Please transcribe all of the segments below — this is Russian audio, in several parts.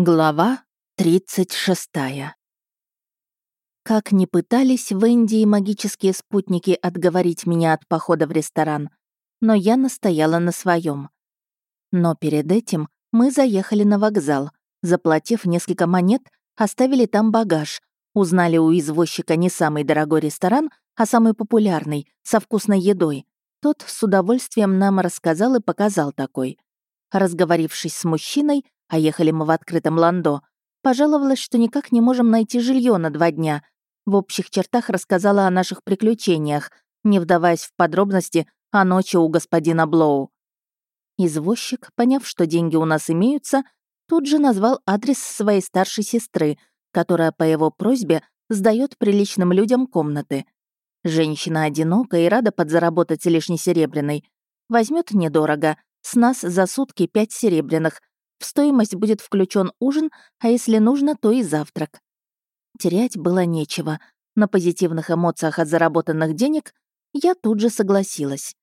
Глава 36. Как ни пытались в Индии магические спутники отговорить меня от похода в ресторан, но я настояла на своем. Но перед этим мы заехали на вокзал, заплатив несколько монет, оставили там багаж, узнали у извозчика не самый дорогой ресторан, а самый популярный, со вкусной едой. Тот с удовольствием нам рассказал и показал такой. Разговорившись с мужчиной, а ехали мы в открытом ландо, пожаловалась, что никак не можем найти жилье на два дня. В общих чертах рассказала о наших приключениях, не вдаваясь в подробности о ночи у господина Блоу. Извозчик, поняв, что деньги у нас имеются, тут же назвал адрес своей старшей сестры, которая по его просьбе сдает приличным людям комнаты. Женщина одинока и рада подзаработать лишней серебряной. Возьмет недорого, с нас за сутки пять серебряных, в стоимость будет включен ужин, а если нужно, то и завтрак. Терять было нечего. На позитивных эмоциях от заработанных денег я тут же согласилась.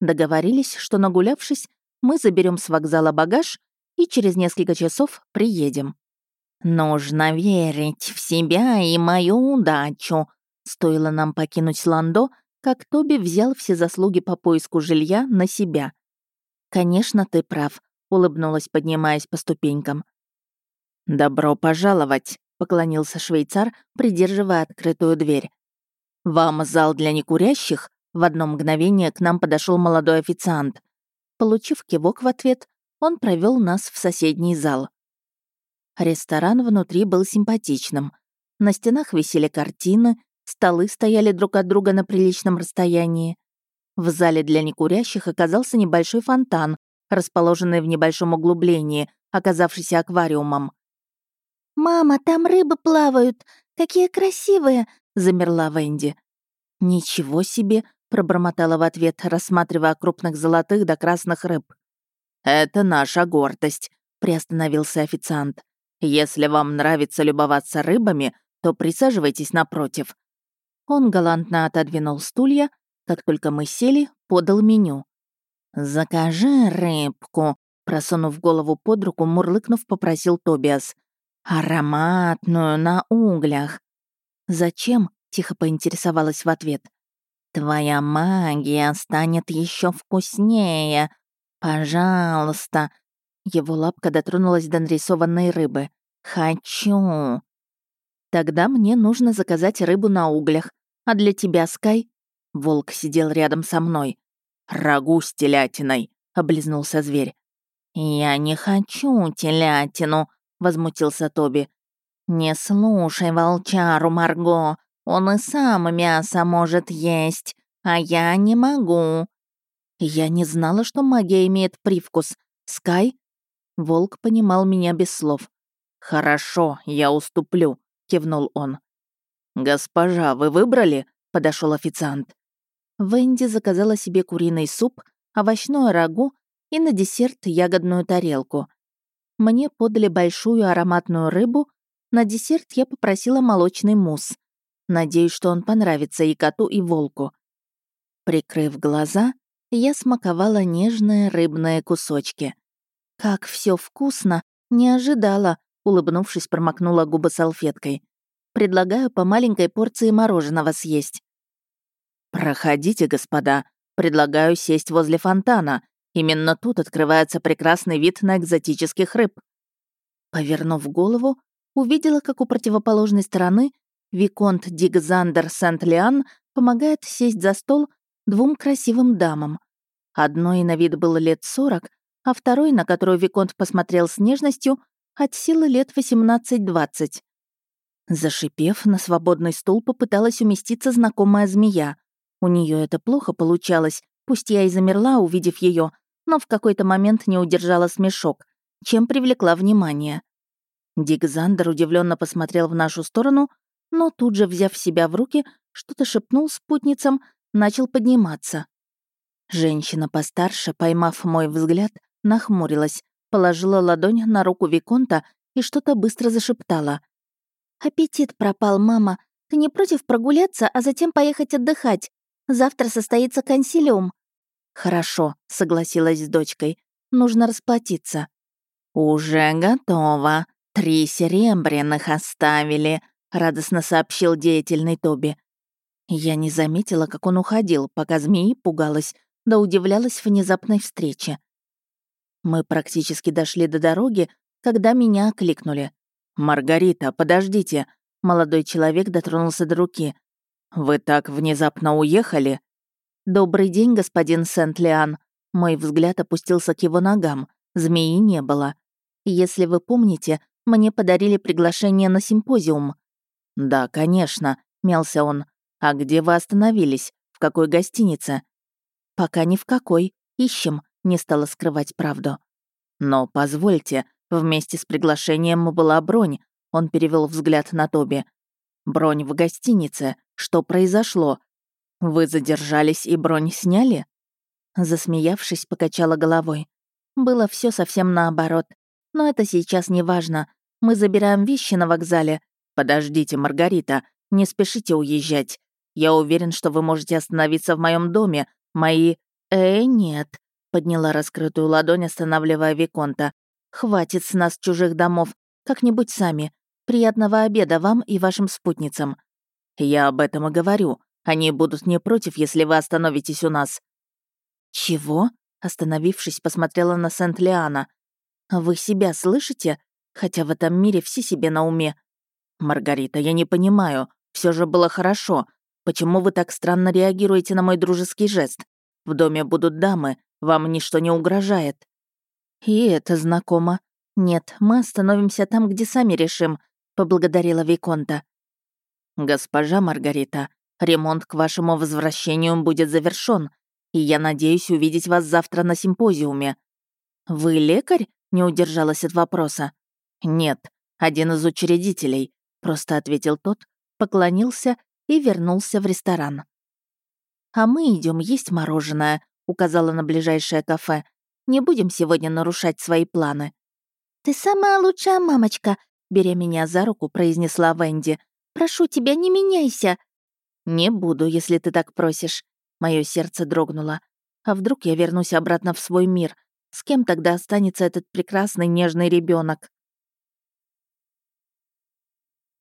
Договорились, что нагулявшись, мы заберем с вокзала багаж и через несколько часов приедем. «Нужно верить в себя и мою удачу», Стоило нам покинуть Ландо, как Тоби взял все заслуги по поиску жилья на себя. «Конечно, ты прав улыбнулась, поднимаясь по ступенькам. «Добро пожаловать», — поклонился швейцар, придерживая открытую дверь. «Вам зал для некурящих?» В одно мгновение к нам подошел молодой официант. Получив кивок в ответ, он провел нас в соседний зал. Ресторан внутри был симпатичным. На стенах висели картины, столы стояли друг от друга на приличном расстоянии. В зале для некурящих оказался небольшой фонтан, расположенный в небольшом углублении, оказавшийся аквариумом. «Мама, там рыбы плавают! Какие красивые!» — замерла Венди. «Ничего себе!» — пробормотала в ответ, рассматривая крупных золотых до красных рыб. «Это наша гордость», — приостановился официант. «Если вам нравится любоваться рыбами, то присаживайтесь напротив». Он галантно отодвинул стулья, как только мы сели, подал меню. «Закажи рыбку», — просунув голову под руку, мурлыкнув, попросил Тобиас. «Ароматную, на углях». «Зачем?» — тихо поинтересовалась в ответ. «Твоя магия станет еще вкуснее. Пожалуйста». Его лапка дотронулась до нарисованной рыбы. «Хочу». «Тогда мне нужно заказать рыбу на углях. А для тебя, Скай?» Волк сидел рядом со мной. «Рагу с телятиной», — облизнулся зверь. «Я не хочу телятину», — возмутился Тоби. «Не слушай волчару, Марго, он и сам мясо может есть, а я не могу». Я не знала, что магия имеет привкус. Скай? Волк понимал меня без слов. «Хорошо, я уступлю», — кивнул он. «Госпожа, вы выбрали?» — подошел официант. Венди заказала себе куриный суп, овощное рагу и на десерт ягодную тарелку. Мне подали большую ароматную рыбу, на десерт я попросила молочный мусс. Надеюсь, что он понравится и коту, и волку. Прикрыв глаза, я смаковала нежные рыбные кусочки. Как все вкусно, не ожидала, улыбнувшись, промокнула губы салфеткой. Предлагаю по маленькой порции мороженого съесть. «Проходите, господа. Предлагаю сесть возле фонтана. Именно тут открывается прекрасный вид на экзотических рыб». Повернув голову, увидела, как у противоположной стороны Виконт Дигзандер Сент-Лиан помогает сесть за стол двум красивым дамам. Одной на вид было лет сорок, а второй, на которую Виконт посмотрел с нежностью, от силы лет 18-20. Зашипев, на свободный стул попыталась уместиться знакомая змея. У нее это плохо получалось, пусть я и замерла, увидев ее, но в какой-то момент не удержала смешок, чем привлекла внимание. Дик Зандер удивленно посмотрел в нашу сторону, но тут же, взяв себя в руки, что-то шепнул спутницам, начал подниматься. Женщина постарше, поймав мой взгляд, нахмурилась, положила ладонь на руку Виконта и что-то быстро зашептала. «Аппетит пропал, мама. Ты не против прогуляться, а затем поехать отдыхать? Завтра состоится консилиум». «Хорошо», — согласилась с дочкой. «Нужно расплатиться». «Уже готово. «Три серебряных оставили», — радостно сообщил деятельный Тоби. Я не заметила, как он уходил, пока змеи пугалась, да удивлялась внезапной встрече. Мы практически дошли до дороги, когда меня окликнули. «Маргарита, подождите!» Молодой человек дотронулся до руки. «Вы так внезапно уехали?» «Добрый день, господин Сент-Лиан». Мой взгляд опустился к его ногам. Змеи не было. Если вы помните, мне подарили приглашение на симпозиум. «Да, конечно», — мялся он. «А где вы остановились? В какой гостинице?» «Пока ни в какой. Ищем», — не стала скрывать правду. «Но позвольте, вместе с приглашением была бронь», — он перевел взгляд на Тоби. «Бронь в гостинице. Что произошло? Вы задержались и бронь сняли?» Засмеявшись, покачала головой. Было все совсем наоборот. Но это сейчас не важно. Мы забираем вещи на вокзале. Подождите, Маргарита, не спешите уезжать. Я уверен, что вы можете остановиться в моем доме. Мои... Э, нет. Подняла раскрытую ладонь, останавливая Виконта. «Хватит с нас чужих домов. Как-нибудь сами. Приятного обеда вам и вашим спутницам». «Я об этом и говорю. Они будут не против, если вы остановитесь у нас». «Чего?» Остановившись, посмотрела на Сент-Лиана. «Вы себя слышите? Хотя в этом мире все себе на уме. Маргарита, я не понимаю. Все же было хорошо. Почему вы так странно реагируете на мой дружеский жест? В доме будут дамы, вам ничто не угрожает». «И это знакомо. Нет, мы остановимся там, где сами решим», — поблагодарила Виконта. «Госпожа Маргарита, ремонт к вашему возвращению будет завершён, и я надеюсь увидеть вас завтра на симпозиуме». «Вы лекарь?» — не удержалась от вопроса. «Нет, один из учредителей», — просто ответил тот, поклонился и вернулся в ресторан. «А мы идем есть мороженое», — указала на ближайшее кафе. «Не будем сегодня нарушать свои планы». «Ты самая лучшая мамочка», — беря меня за руку, произнесла Венди. «Прошу тебя, не меняйся». «Не буду, если ты так просишь». Мое сердце дрогнуло. А вдруг я вернусь обратно в свой мир? С кем тогда останется этот прекрасный нежный ребенок?